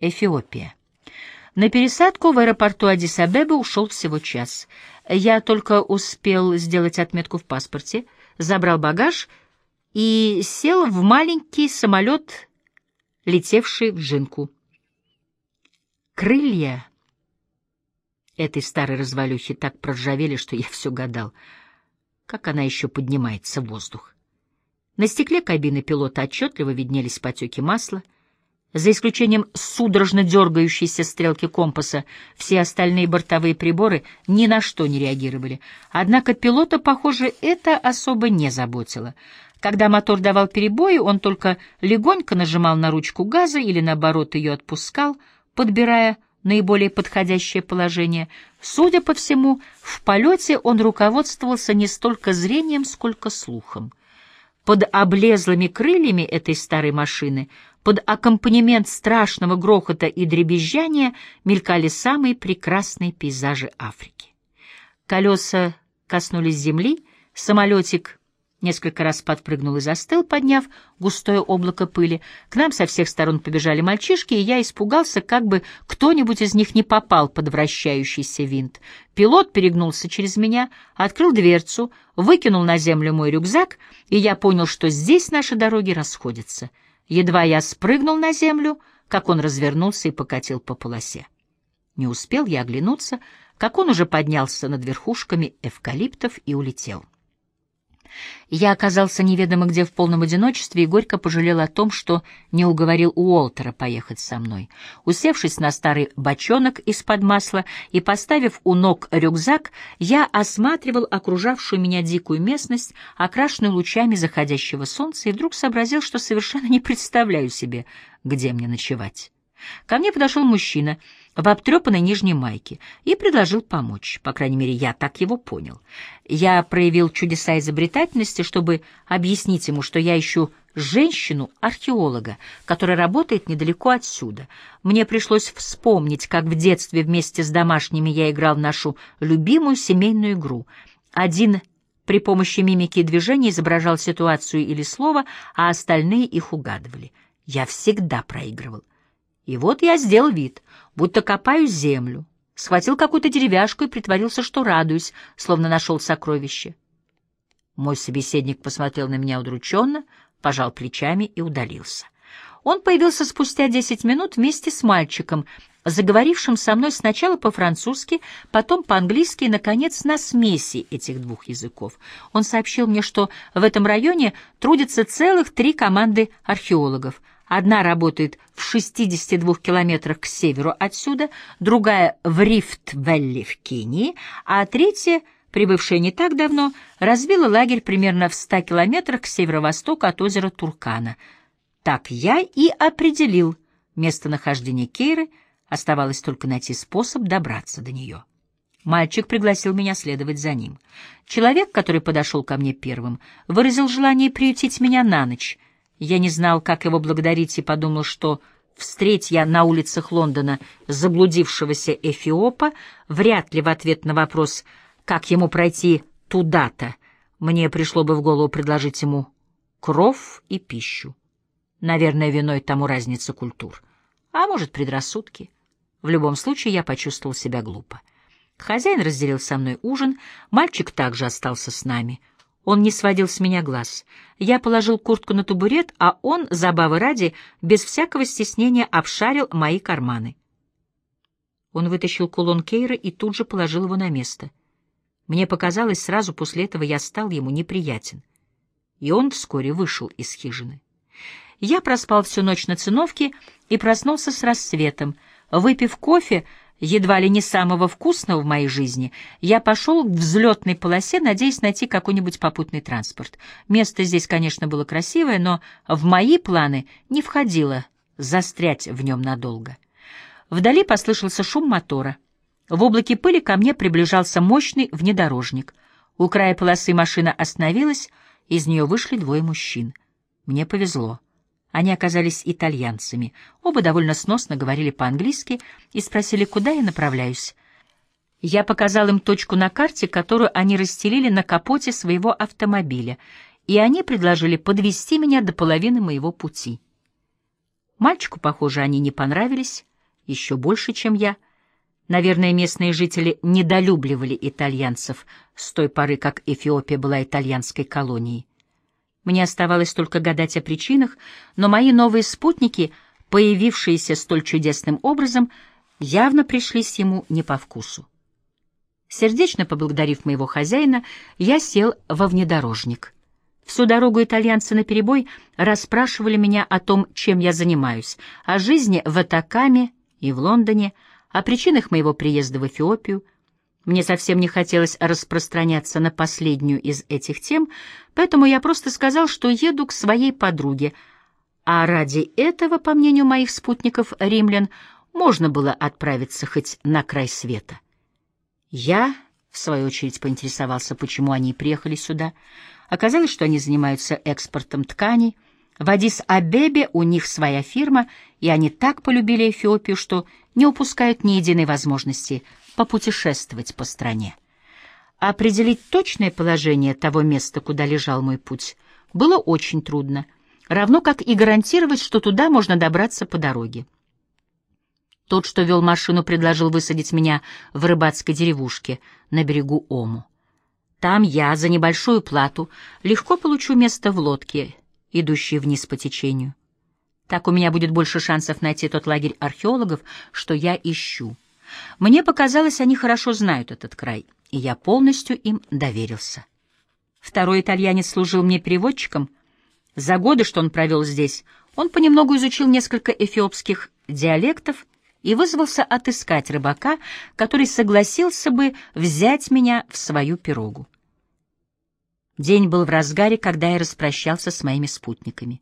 Эфиопия. На пересадку в аэропорту Адис-Абебы ушел всего час. Я только успел сделать отметку в паспорте, забрал багаж и сел в маленький самолет, летевший в Джинку. Крылья этой старой развалюхи так проржавели, что я все гадал, как она еще поднимается в воздух. На стекле кабины пилота отчетливо виднелись потеки масла — за исключением судорожно дергающейся стрелки компаса, все остальные бортовые приборы ни на что не реагировали. Однако пилота, похоже, это особо не заботило. Когда мотор давал перебои, он только легонько нажимал на ручку газа или, наоборот, ее отпускал, подбирая наиболее подходящее положение. Судя по всему, в полете он руководствовался не столько зрением, сколько слухом. Под облезлыми крыльями этой старой машины — под аккомпанемент страшного грохота и дребезжания мелькали самые прекрасные пейзажи Африки. Колеса коснулись земли, самолетик несколько раз подпрыгнул и застыл, подняв густое облако пыли. К нам со всех сторон побежали мальчишки, и я испугался, как бы кто-нибудь из них не попал под вращающийся винт. Пилот перегнулся через меня, открыл дверцу, выкинул на землю мой рюкзак, и я понял, что здесь наши дороги расходятся — Едва я спрыгнул на землю, как он развернулся и покатил по полосе. Не успел я оглянуться, как он уже поднялся над верхушками эвкалиптов и улетел. Я оказался неведомо где в полном одиночестве и горько пожалел о том, что не уговорил Уолтера поехать со мной. Усевшись на старый бочонок из-под масла и поставив у ног рюкзак, я осматривал окружавшую меня дикую местность, окрашенную лучами заходящего солнца, и вдруг сообразил, что совершенно не представляю себе, где мне ночевать. Ко мне подошел мужчина в обтрепанной нижней майке и предложил помочь. По крайней мере, я так его понял. Я проявил чудеса изобретательности, чтобы объяснить ему, что я ищу женщину-археолога, которая работает недалеко отсюда. Мне пришлось вспомнить, как в детстве вместе с домашними я играл в нашу любимую семейную игру. Один при помощи мимики и движения изображал ситуацию или слово, а остальные их угадывали. Я всегда проигрывал. И вот я сделал вид, будто копаю землю, схватил какую-то деревяшку и притворился, что радуюсь, словно нашел сокровище. Мой собеседник посмотрел на меня удрученно, пожал плечами и удалился. Он появился спустя десять минут вместе с мальчиком, заговорившим со мной сначала по-французски, потом по-английски и, наконец, на смеси этих двух языков. Он сообщил мне, что в этом районе трудятся целых три команды археологов — Одна работает в 62 километрах к северу отсюда, другая в Рифт-Вэлли в Кении, а третья, прибывшая не так давно, разбила лагерь примерно в 100 километрах к северо-востоку от озера Туркана. Так я и определил местонахождение Кейры, оставалось только найти способ добраться до нее. Мальчик пригласил меня следовать за ним. Человек, который подошел ко мне первым, выразил желание приютить меня на ночь — я не знал, как его благодарить, и подумал, что, встреть я на улицах Лондона заблудившегося Эфиопа, вряд ли в ответ на вопрос, как ему пройти туда-то, мне пришло бы в голову предложить ему кров и пищу. Наверное, виной тому разница культур. А может, предрассудки. В любом случае, я почувствовал себя глупо. Хозяин разделил со мной ужин, мальчик также остался с нами — он не сводил с меня глаз. Я положил куртку на табурет, а он, забавы ради, без всякого стеснения обшарил мои карманы. Он вытащил кулон Кейра и тут же положил его на место. Мне показалось, сразу после этого я стал ему неприятен. И он вскоре вышел из хижины. Я проспал всю ночь на циновке и проснулся с рассветом. Выпив кофе, едва ли не самого вкусного в моей жизни, я пошел к взлетной полосе, надеясь найти какой-нибудь попутный транспорт. Место здесь, конечно, было красивое, но в мои планы не входило застрять в нем надолго. Вдали послышался шум мотора. В облаке пыли ко мне приближался мощный внедорожник. У края полосы машина остановилась, из нее вышли двое мужчин. Мне повезло. Они оказались итальянцами. Оба довольно сносно говорили по-английски и спросили, куда я направляюсь. Я показал им точку на карте, которую они расстелили на капоте своего автомобиля, и они предложили подвести меня до половины моего пути. Мальчику, похоже, они не понравились, еще больше, чем я. Наверное, местные жители недолюбливали итальянцев с той поры, как Эфиопия была итальянской колонией. Мне оставалось только гадать о причинах, но мои новые спутники, появившиеся столь чудесным образом, явно пришлись ему не по вкусу. Сердечно поблагодарив моего хозяина, я сел во внедорожник. Всю дорогу итальянцы наперебой расспрашивали меня о том, чем я занимаюсь, о жизни в Атакаме и в Лондоне, о причинах моего приезда в Эфиопию. Мне совсем не хотелось распространяться на последнюю из этих тем, поэтому я просто сказал, что еду к своей подруге, а ради этого, по мнению моих спутников римлян, можно было отправиться хоть на край света. Я, в свою очередь, поинтересовался, почему они приехали сюда. Оказалось, что они занимаются экспортом тканей. В Адис-Абебе у них своя фирма, и они так полюбили Эфиопию, что не упускают ни единой возможности попутешествовать по стране. Определить точное положение того места, куда лежал мой путь, было очень трудно, равно как и гарантировать, что туда можно добраться по дороге. Тот, что вел машину, предложил высадить меня в рыбацкой деревушке на берегу Ому. Там я за небольшую плату легко получу место в лодке, идущей вниз по течению. Так у меня будет больше шансов найти тот лагерь археологов, что я ищу. Мне показалось, они хорошо знают этот край, и я полностью им доверился. Второй итальянец служил мне переводчиком. За годы, что он провел здесь, он понемногу изучил несколько эфиопских диалектов и вызвался отыскать рыбака, который согласился бы взять меня в свою пирогу. День был в разгаре, когда я распрощался с моими спутниками.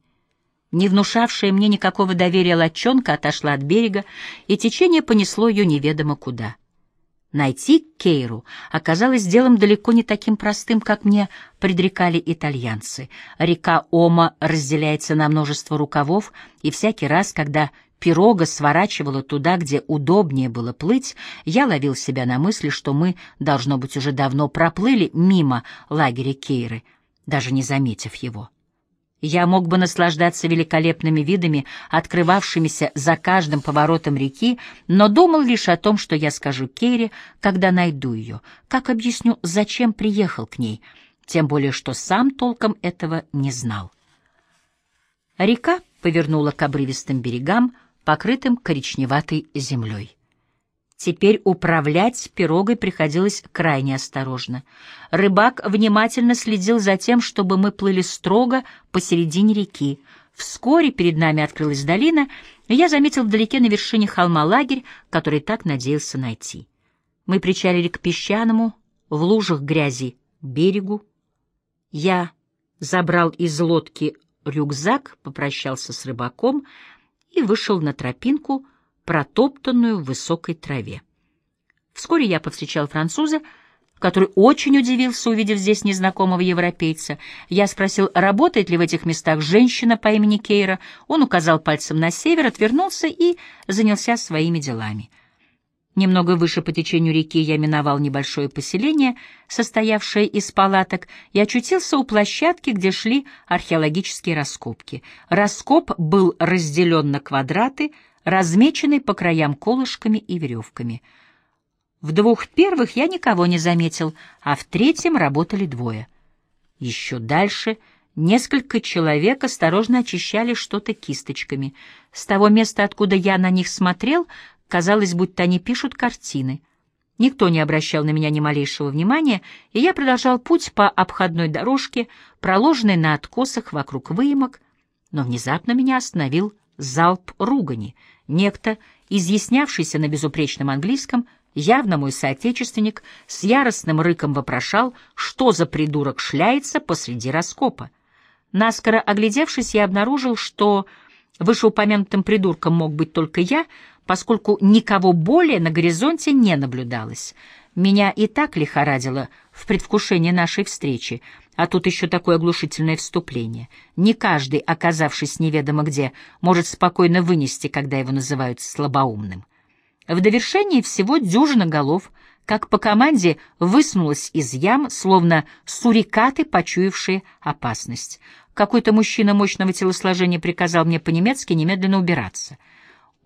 Не внушавшая мне никакого доверия лодчонка отошла от берега, и течение понесло ее неведомо куда. Найти Кейру оказалось делом далеко не таким простым, как мне предрекали итальянцы. Река Ома разделяется на множество рукавов, и всякий раз, когда пирога сворачивала туда, где удобнее было плыть, я ловил себя на мысли, что мы, должно быть, уже давно проплыли мимо лагеря Кейры, даже не заметив его. Я мог бы наслаждаться великолепными видами, открывавшимися за каждым поворотом реки, но думал лишь о том, что я скажу Кейре, когда найду ее, как объясню, зачем приехал к ней, тем более что сам толком этого не знал. Река повернула к обрывистым берегам, покрытым коричневатой землей. Теперь управлять пирогой приходилось крайне осторожно. Рыбак внимательно следил за тем, чтобы мы плыли строго посередине реки. Вскоре перед нами открылась долина, и я заметил вдалеке на вершине холма лагерь, который так надеялся найти. Мы причалили к песчаному, в лужах грязи, берегу. Я забрал из лодки рюкзак, попрощался с рыбаком — и вышел на тропинку, протоптанную в высокой траве. Вскоре я повстречал француза, который очень удивился, увидев здесь незнакомого европейца. Я спросил, работает ли в этих местах женщина по имени Кейра. Он указал пальцем на север, отвернулся и занялся своими делами. Немного выше по течению реки я миновал небольшое поселение, состоявшее из палаток, и очутился у площадки, где шли археологические раскопки. Раскоп был разделен на квадраты, размеченные по краям колышками и веревками. В двух первых я никого не заметил, а в третьем работали двое. Еще дальше несколько человек осторожно очищали что-то кисточками. С того места, откуда я на них смотрел, Казалось, будто они пишут картины. Никто не обращал на меня ни малейшего внимания, и я продолжал путь по обходной дорожке, проложенной на откосах вокруг выемок, но внезапно меня остановил залп ругани. Некто, изъяснявшийся на безупречном английском, явно мой соотечественник, с яростным рыком вопрошал, что за придурок шляется посреди раскопа. Наскоро оглядевшись, я обнаружил, что вышеупомянутым придурком мог быть только я, поскольку никого более на горизонте не наблюдалось. Меня и так лихорадило в предвкушении нашей встречи, а тут еще такое оглушительное вступление. Не каждый, оказавшись неведомо где, может спокойно вынести, когда его называют слабоумным. В довершении всего дюжина голов, как по команде, высунулась из ям, словно сурикаты, почуявшие опасность. Какой-то мужчина мощного телосложения приказал мне по-немецки немедленно убираться —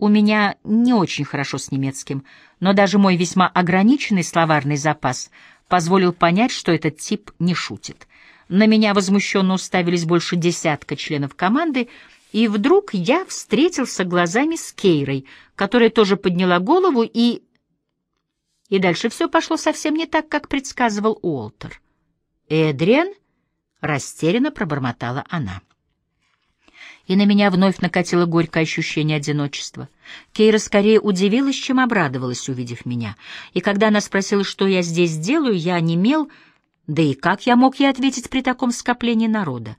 У меня не очень хорошо с немецким, но даже мой весьма ограниченный словарный запас позволил понять, что этот тип не шутит. На меня возмущенно уставились больше десятка членов команды, и вдруг я встретился глазами с Кейрой, которая тоже подняла голову и... И дальше все пошло совсем не так, как предсказывал Уолтер. «Эдриан?» — растерянно пробормотала она. И на меня вновь накатило горькое ощущение одиночества. Кейра скорее удивилась, чем обрадовалась, увидев меня. И когда она спросила, что я здесь делаю, я онемел, да и как я мог ей ответить при таком скоплении народа?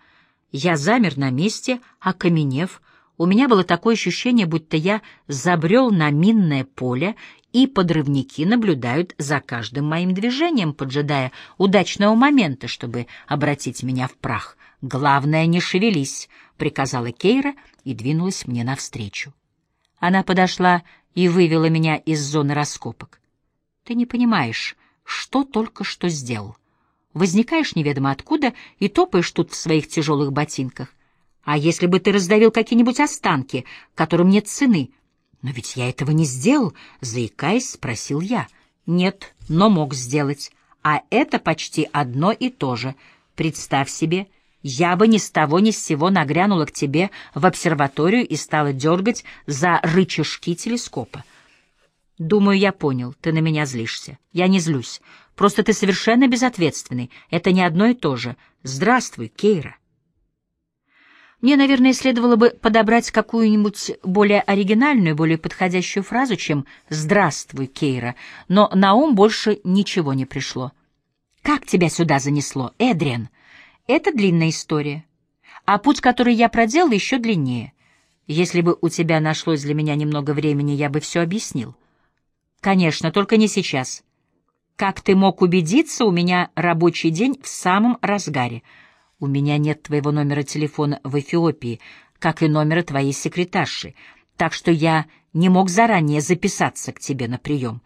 Я замер на месте, окаменев. У меня было такое ощущение, будто я забрел на минное поле, и подрывники наблюдают за каждым моим движением, поджидая удачного момента, чтобы обратить меня в прах. «Главное, не шевелись», — приказала Кейра и двинулась мне навстречу. Она подошла и вывела меня из зоны раскопок. «Ты не понимаешь, что только что сделал. Возникаешь неведомо откуда и топаешь тут в своих тяжелых ботинках. А если бы ты раздавил какие-нибудь останки, которым нет цены? Но ведь я этого не сделал, заикаясь, спросил я. Нет, но мог сделать. А это почти одно и то же. Представь себе, я бы ни с того ни с сего нагрянула к тебе в обсерваторию и стала дергать за рычажки телескопа. Думаю, я понял, ты на меня злишься. Я не злюсь. Просто ты совершенно безответственный. Это не одно и то же. Здравствуй, Кейра. Мне, наверное, следовало бы подобрать какую-нибудь более оригинальную, более подходящую фразу, чем «Здравствуй, Кейра», но на ум больше ничего не пришло. «Как тебя сюда занесло, Эдриан?» «Это длинная история. А путь, который я проделал, еще длиннее. Если бы у тебя нашлось для меня немного времени, я бы все объяснил». «Конечно, только не сейчас. Как ты мог убедиться, у меня рабочий день в самом разгаре. У меня нет твоего номера телефона в Эфиопии, как и номера твоей секретарши, так что я не мог заранее записаться к тебе на прием.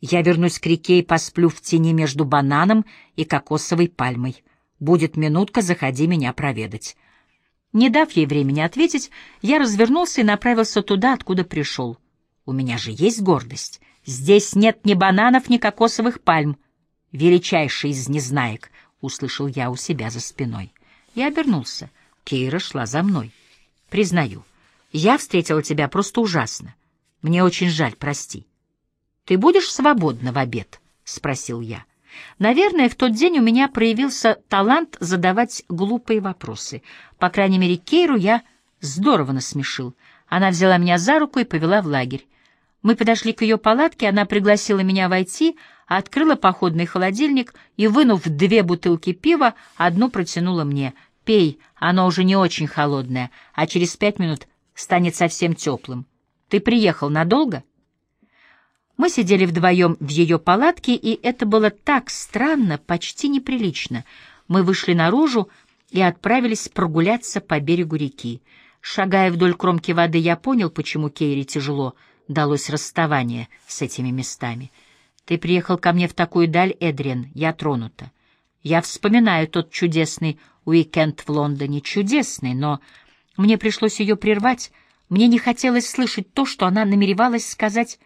Я вернусь к реке и посплю в тени между бананом и кокосовой пальмой. Будет минутка, заходи меня проведать». Не дав ей времени ответить, я развернулся и направился туда, откуда пришел. У меня же есть гордость. Здесь нет ни бананов, ни кокосовых пальм. Величайший из незнаек, — услышал я у себя за спиной. Я обернулся. Кейра шла за мной. Признаю, я встретила тебя просто ужасно. Мне очень жаль, прости. Ты будешь свободна в обед? — спросил я. Наверное, в тот день у меня проявился талант задавать глупые вопросы. По крайней мере, Кейру я здорово насмешил. Она взяла меня за руку и повела в лагерь. Мы подошли к ее палатке, она пригласила меня войти, открыла походный холодильник и, вынув две бутылки пива, одну протянула мне. «Пей, оно уже не очень холодное, а через пять минут станет совсем теплым. Ты приехал надолго?» Мы сидели вдвоем в ее палатке, и это было так странно, почти неприлично. Мы вышли наружу и отправились прогуляться по берегу реки. Шагая вдоль кромки воды, я понял, почему Кейри тяжело — далось расставание с этими местами. Ты приехал ко мне в такую даль, Эдриан, я тронута. Я вспоминаю тот чудесный уикенд в Лондоне, чудесный, но мне пришлось ее прервать. Мне не хотелось слышать то, что она намеревалась сказать.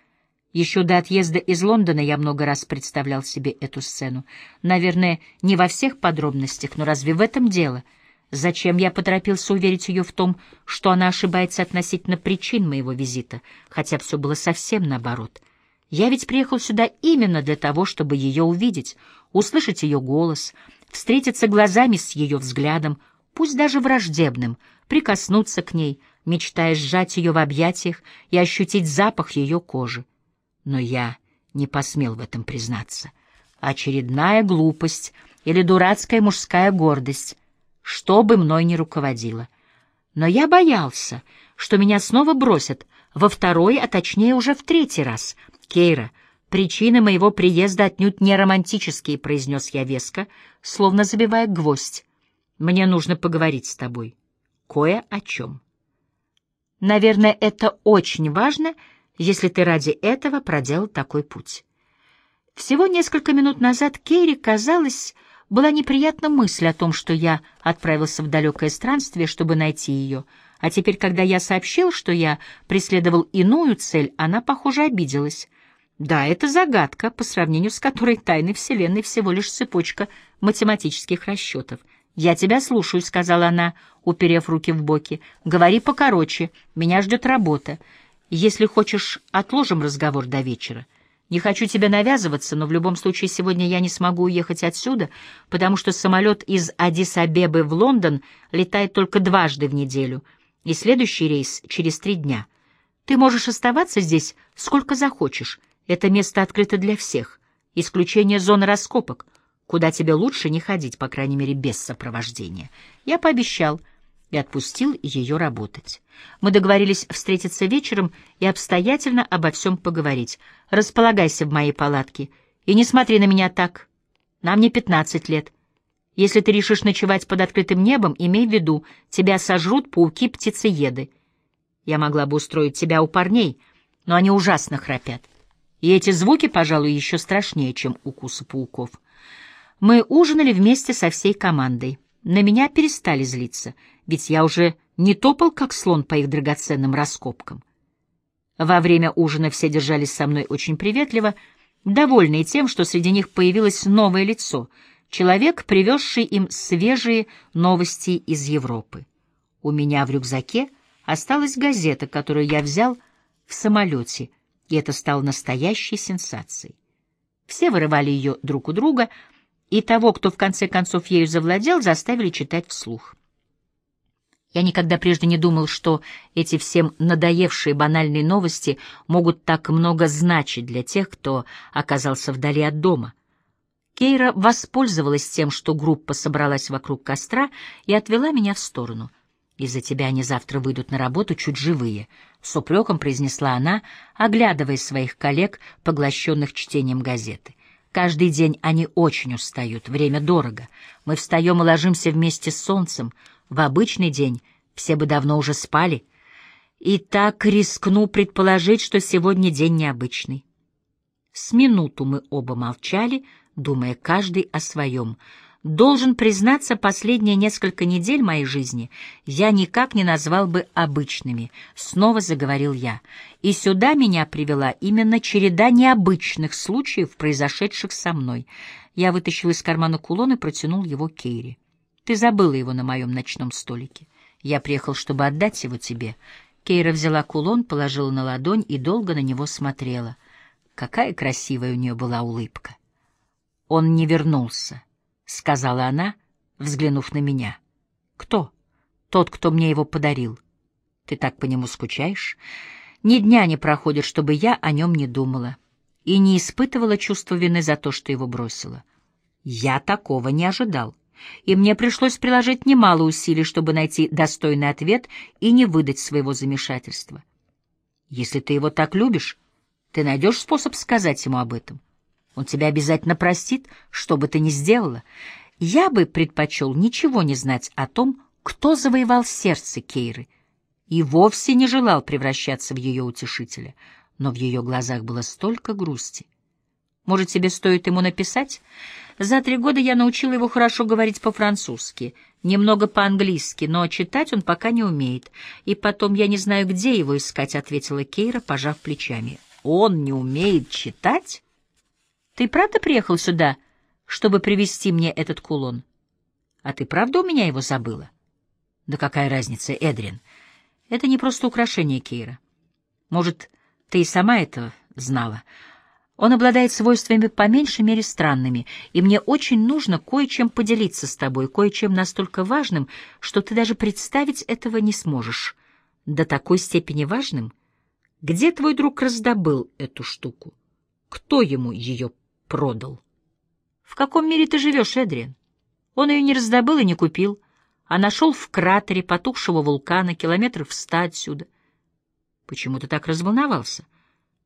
Еще до отъезда из Лондона я много раз представлял себе эту сцену. Наверное, не во всех подробностях, но разве в этом дело — Зачем я поторопился уверить ее в том, что она ошибается относительно причин моего визита, хотя все было совсем наоборот? Я ведь приехал сюда именно для того, чтобы ее увидеть, услышать ее голос, встретиться глазами с ее взглядом, пусть даже враждебным, прикоснуться к ней, мечтая сжать ее в объятиях и ощутить запах ее кожи. Но я не посмел в этом признаться. Очередная глупость или дурацкая мужская гордость — что бы мной ни руководило. Но я боялся, что меня снова бросят во второй, а точнее уже в третий раз. «Кейра, причины моего приезда отнюдь не романтические», — произнес я веско, словно забивая гвоздь. «Мне нужно поговорить с тобой. Кое о чем». Наверное, это очень важно, если ты ради этого проделал такой путь. Всего несколько минут назад Кейри казалось была неприятна мысль о том, что я отправился в далекое странствие, чтобы найти ее, А теперь, когда я сообщил, что я преследовал иную цель, она, похоже, обиделась. Да, это загадка, по сравнению с которой тайны Вселенной всего лишь цепочка математических расчетов. «Я тебя слушаю», — сказала она, уперев руки в боки. «Говори покороче, меня ждет работа. Если хочешь, отложим разговор до вечера. Не хочу тебе навязываться, но в любом случае сегодня я не смогу уехать отсюда, потому что самолет из Адис-Абебы в Лондон летает только дважды в неделю, и следующий рейс через три дня. Ты можешь оставаться здесь сколько захочешь. Это место открыто для всех. Исключение зоны раскопок, куда тебе лучше не ходить, по крайней мере, без сопровождения. Я пообещал — и отпустил ее работать. Мы договорились встретиться вечером и обстоятельно обо всем поговорить. Располагайся в моей палатке и не смотри на меня так. Нам не пятнадцать лет. Если ты решишь ночевать под открытым небом, имей в виду, тебя сожрут пауки-птицееды. Я могла бы устроить тебя у парней, но они ужасно храпят. И эти звуки, пожалуй, еще страшнее, чем укусы пауков. Мы ужинали вместе со всей командой. На меня перестали злиться — ведь я уже не топал, как слон, по их драгоценным раскопкам. Во время ужина все держались со мной очень приветливо, довольные тем, что среди них появилось новое лицо, человек, привезший им свежие новости из Европы. У меня в рюкзаке осталась газета, которую я взял в самолете, и это стало настоящей сенсацией. Все вырывали ее друг у друга, и того, кто в конце концов ею завладел, заставили читать вслух. Я никогда прежде не думал, что эти всем надоевшие банальные новости могут так много значить для тех, кто оказался вдали от дома. Кейра воспользовалась тем, что группа собралась вокруг костра, и отвела меня в сторону. «Из-за тебя они завтра выйдут на работу чуть живые», — с упреком произнесла она, оглядывая своих коллег, поглощенных чтением газеты. «Каждый день они очень устают, время дорого. Мы встаем и ложимся вместе с солнцем, в обычный день все бы давно уже спали. И так рискну предположить, что сегодня день необычный. С минуту мы оба молчали, думая каждый о своем. Должен признаться, последние несколько недель моей жизни я никак не назвал бы обычными, снова заговорил я. И сюда меня привела именно череда необычных случаев, произошедших со мной. Я вытащил из кармана кулон и протянул его Кейри. Ты забыла его на моем ночном столике. Я приехал, чтобы отдать его тебе. Кейра взяла кулон, положила на ладонь и долго на него смотрела. Какая красивая у нее была улыбка. Он не вернулся, — сказала она, взглянув на меня. Кто? Тот, кто мне его подарил. Ты так по нему скучаешь? Ни дня не проходит, чтобы я о нем не думала и не испытывала чувства вины за то, что его бросила. Я такого не ожидал и мне пришлось приложить немало усилий, чтобы найти достойный ответ и не выдать своего замешательства. Если ты его так любишь, ты найдешь способ сказать ему об этом. Он тебя обязательно простит, что бы ты ни сделала. Я бы предпочел ничего не знать о том, кто завоевал сердце Кейры, и вовсе не желал превращаться в ее утешителя, но в ее глазах было столько грусти. Может, тебе стоит ему написать? За три года я научила его хорошо говорить по-французски, немного по-английски, но читать он пока не умеет. И потом я не знаю, где его искать, — ответила Кейра, пожав плечами. Он не умеет читать? Ты правда приехал сюда, чтобы привезти мне этот кулон? А ты правда у меня его забыла? Да какая разница, Эдрин? Это не просто украшение Кейра. Может, ты и сама это знала, — он обладает свойствами по меньшей мере странными, и мне очень нужно кое-чем поделиться с тобой, кое-чем настолько важным, что ты даже представить этого не сможешь. До такой степени важным? Где твой друг раздобыл эту штуку? Кто ему ее продал? В каком мире ты живешь, Эдриан? Он ее не раздобыл и не купил, а нашел в кратере потухшего вулкана километров ста отсюда. Почему ты так разволновался?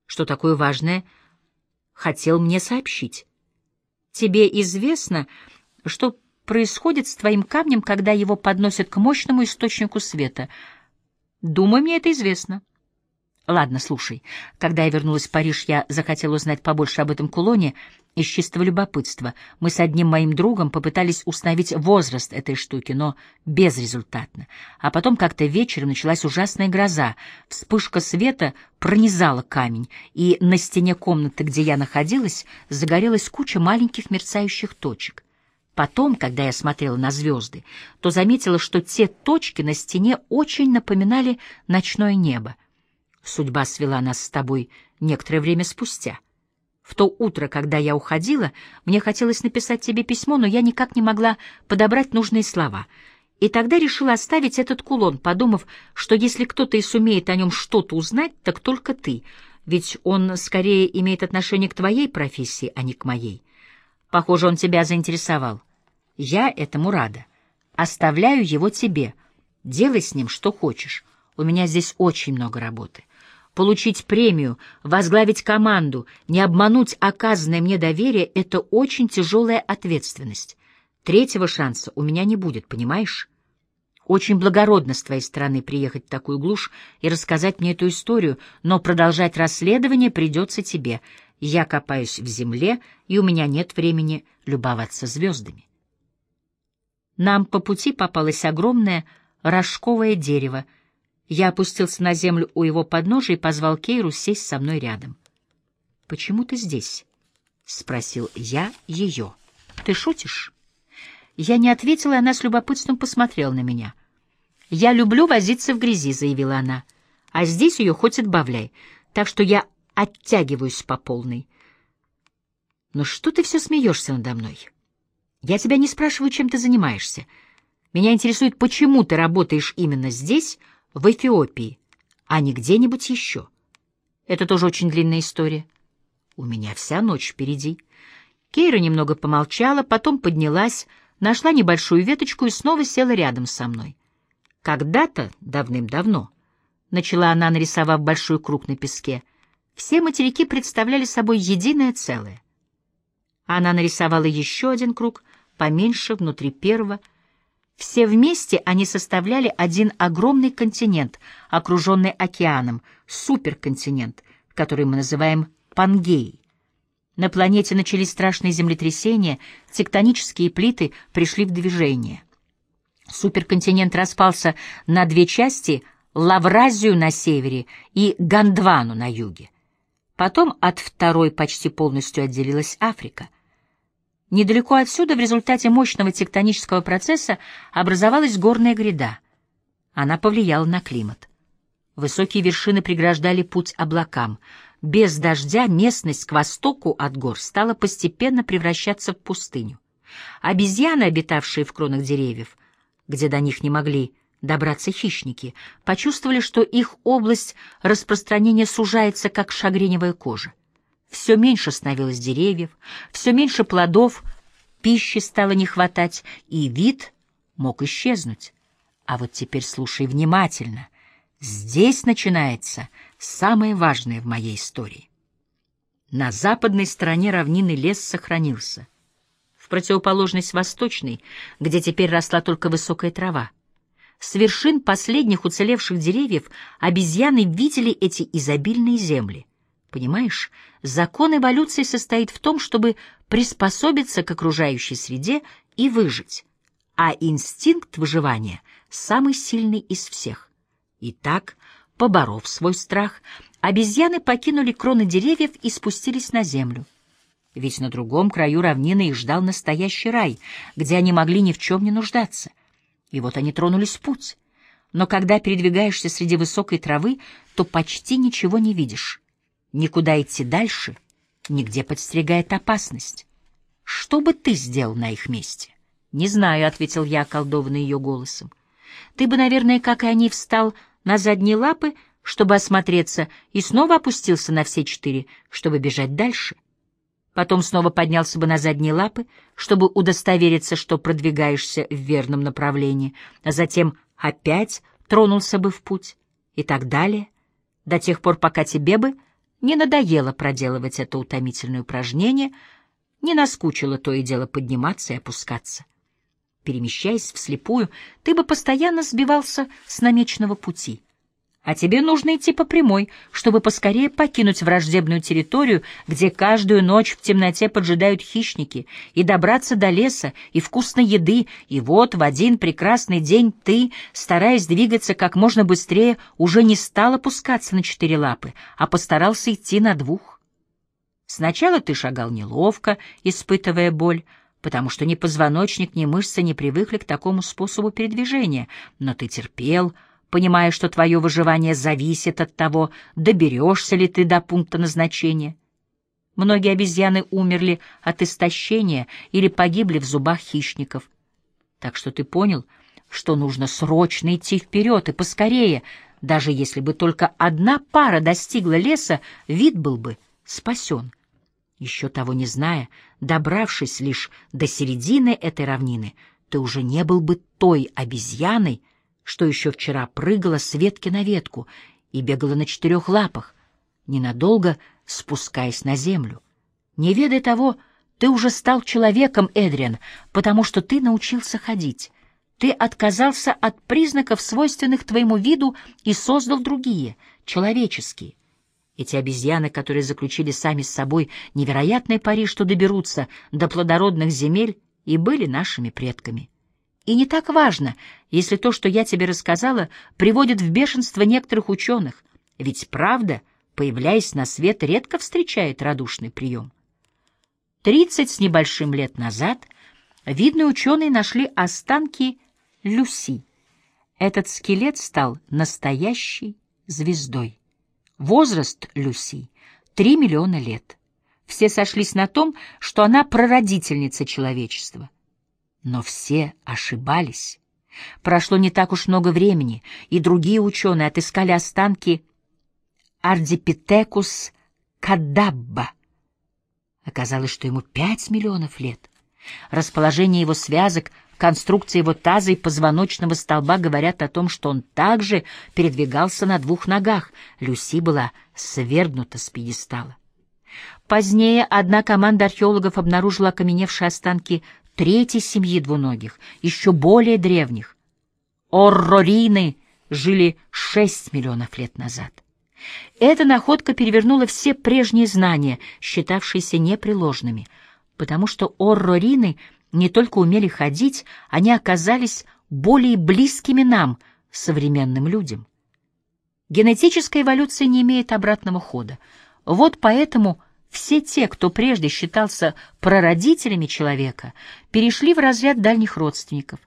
Что такое важное — хотел мне сообщить. Тебе известно, что происходит с твоим камнем, когда его подносят к мощному источнику света? Думаю, мне это известно. Ладно, слушай. Когда я вернулась в Париж, я захотела узнать побольше об этом кулоне, Из чистого любопытства мы с одним моим другом попытались установить возраст этой штуки, но безрезультатно. А потом как-то вечером началась ужасная гроза. Вспышка света пронизала камень, и на стене комнаты, где я находилась, загорелась куча маленьких мерцающих точек. Потом, когда я смотрела на звезды, то заметила, что те точки на стене очень напоминали ночное небо. Судьба свела нас с тобой некоторое время спустя. В то утро, когда я уходила, мне хотелось написать тебе письмо, но я никак не могла подобрать нужные слова. И тогда решила оставить этот кулон, подумав, что если кто-то и сумеет о нем что-то узнать, так только ты, ведь он скорее имеет отношение к твоей профессии, а не к моей. Похоже, он тебя заинтересовал. Я этому рада. Оставляю его тебе. Делай с ним что хочешь. У меня здесь очень много работы получить премию, возглавить команду, не обмануть оказанное мне доверие — это очень тяжелая ответственность. Третьего шанса у меня не будет, понимаешь? Очень благородно с твоей стороны приехать в такую глушь и рассказать мне эту историю, но продолжать расследование придется тебе. Я копаюсь в земле, и у меня нет времени любоваться звездами. Нам по пути попалось огромное рожковое дерево — я опустился на землю у его подножия и позвал Кейру сесть со мной рядом. «Почему ты здесь?» — спросил я ее. «Ты шутишь?» Я не ответила, и она с любопытством посмотрела на меня. «Я люблю возиться в грязи», — заявила она. «А здесь ее хоть отбавляй, так что я оттягиваюсь по полной». «Ну что ты все смеешься надо мной? Я тебя не спрашиваю, чем ты занимаешься. Меня интересует, почему ты работаешь именно здесь, — в Эфиопии, а не где-нибудь еще. Это тоже очень длинная история. У меня вся ночь впереди. Кейра немного помолчала, потом поднялась, нашла небольшую веточку и снова села рядом со мной. Когда-то, давным-давно, начала она, нарисовав большой круг на песке, все материки представляли собой единое целое. Она нарисовала еще один круг, поменьше, внутри первого — все вместе они составляли один огромный континент, окруженный океаном, суперконтинент, который мы называем Пангеей. На планете начались страшные землетрясения, тектонические плиты пришли в движение. Суперконтинент распался на две части — Лавразию на севере и Гондвану на юге. Потом от второй почти полностью отделилась Африка — Недалеко отсюда в результате мощного тектонического процесса образовалась горная гряда. Она повлияла на климат. Высокие вершины преграждали путь облакам. Без дождя местность к востоку от гор стала постепенно превращаться в пустыню. Обезьяны, обитавшие в кронах деревьев, где до них не могли добраться хищники, почувствовали, что их область распространения сужается, как шагреневая кожа. Все меньше становилось деревьев, все меньше плодов, пищи стало не хватать, и вид мог исчезнуть. А вот теперь слушай внимательно. Здесь начинается самое важное в моей истории. На западной стороне равнины лес сохранился. В противоположность восточной, где теперь росла только высокая трава. С вершин последних уцелевших деревьев обезьяны видели эти изобильные земли. Понимаешь, закон эволюции состоит в том, чтобы приспособиться к окружающей среде и выжить, а инстинкт выживания самый сильный из всех. Итак, поборов свой страх, обезьяны покинули кроны деревьев и спустились на землю. Ведь на другом краю равнины их ждал настоящий рай, где они могли ни в чем не нуждаться. И вот они тронулись в путь. Но когда передвигаешься среди высокой травы, то почти ничего не видишь. Никуда идти дальше, нигде подстерегает опасность. Что бы ты сделал на их месте? — Не знаю, — ответил я, околдованный ее голосом. Ты бы, наверное, как и они, встал на задние лапы, чтобы осмотреться, и снова опустился на все четыре, чтобы бежать дальше. Потом снова поднялся бы на задние лапы, чтобы удостовериться, что продвигаешься в верном направлении, а затем опять тронулся бы в путь, и так далее, до тех пор, пока тебе бы не надоело проделывать это утомительное упражнение, не наскучило то и дело подниматься и опускаться. Перемещаясь вслепую, ты бы постоянно сбивался с намеченного пути. А тебе нужно идти по прямой, чтобы поскорее покинуть враждебную территорию, где каждую ночь в темноте поджидают хищники, и добраться до леса и вкусной еды, и вот в один прекрасный день ты, стараясь двигаться как можно быстрее, уже не стал опускаться на четыре лапы, а постарался идти на двух. Сначала ты шагал неловко, испытывая боль, потому что ни позвоночник, ни мышцы не привыкли к такому способу передвижения, но ты терпел, понимая, что твое выживание зависит от того, доберешься ли ты до пункта назначения. Многие обезьяны умерли от истощения или погибли в зубах хищников. Так что ты понял, что нужно срочно идти вперед и поскорее. Даже если бы только одна пара достигла леса, вид был бы спасен. Еще того не зная, добравшись лишь до середины этой равнины, ты уже не был бы той обезьяной, что еще вчера прыгала с ветки на ветку и бегала на четырех лапах, ненадолго спускаясь на землю. Не ведая того, ты уже стал человеком, Эдриан, потому что ты научился ходить. Ты отказался от признаков, свойственных твоему виду, и создал другие, человеческие. Эти обезьяны, которые заключили сами с собой невероятный пари, что доберутся до плодородных земель, и были нашими предками. И не так важно, если то, что я тебе рассказала, приводит в бешенство некоторых ученых, ведь правда, появляясь на свет, редко встречает радушный прием. Тридцать с небольшим лет назад видные ученые нашли останки Люси. Этот скелет стал настоящей звездой. Возраст Люси — три миллиона лет. Все сошлись на том, что она прародительница человечества — но все ошибались. Прошло не так уж много времени, и другие ученые отыскали останки Ардипитекус кадабба. Оказалось, что ему пять миллионов лет. Расположение его связок, конструкция его таза и позвоночного столба говорят о том, что он также передвигался на двух ногах. Люси была свергнута с пьедестала. Позднее одна команда археологов обнаружила окаменевшие останки третьей семьи двуногих, еще более древних. Оррорины жили шесть миллионов лет назад. Эта находка перевернула все прежние знания, считавшиеся непреложными, потому что оррорины не только умели ходить, они оказались более близкими нам, современным людям. Генетическая эволюция не имеет обратного хода. Вот поэтому все те, кто прежде считался прародителями человека, перешли в разряд дальних родственников,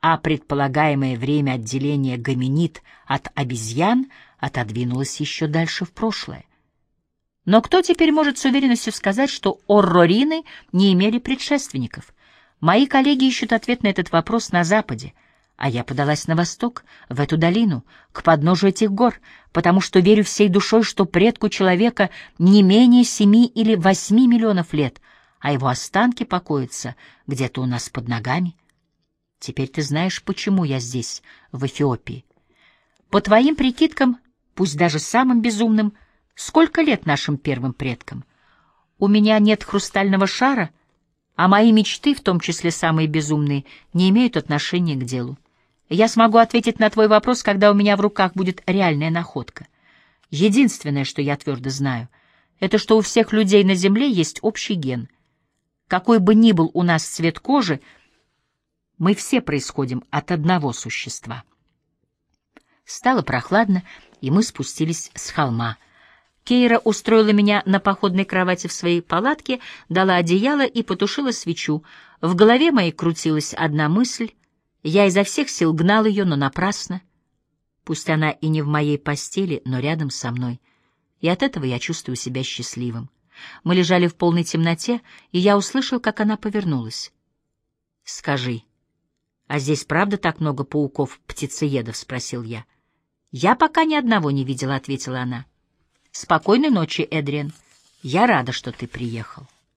а предполагаемое время отделения гоминид от обезьян отодвинулось еще дальше в прошлое. Но кто теперь может с уверенностью сказать, что оррорины не имели предшественников? Мои коллеги ищут ответ на этот вопрос на Западе — а я подалась на восток, в эту долину, к подножию этих гор, потому что верю всей душой, что предку человека не менее семи или восьми миллионов лет, а его останки покоятся где-то у нас под ногами. Теперь ты знаешь, почему я здесь, в Эфиопии. По твоим прикидкам, пусть даже самым безумным, сколько лет нашим первым предкам? У меня нет хрустального шара, а мои мечты, в том числе самые безумные, не имеют отношения к делу. Я смогу ответить на твой вопрос, когда у меня в руках будет реальная находка. Единственное, что я твердо знаю, это что у всех людей на Земле есть общий ген. Какой бы ни был у нас цвет кожи, мы все происходим от одного существа. Стало прохладно, и мы спустились с холма. Кейра устроила меня на походной кровати в своей палатке, дала одеяло и потушила свечу. В голове моей крутилась одна мысль — я изо всех сил гнал ее, но напрасно. Пусть она и не в моей постели, но рядом со мной. И от этого я чувствую себя счастливым. Мы лежали в полной темноте, и я услышал, как она повернулась. — Скажи, а здесь правда так много пауков-птицеедов? — спросил я. — Я пока ни одного не видела, — ответила она. — Спокойной ночи, Эдриан. Я рада, что ты приехал.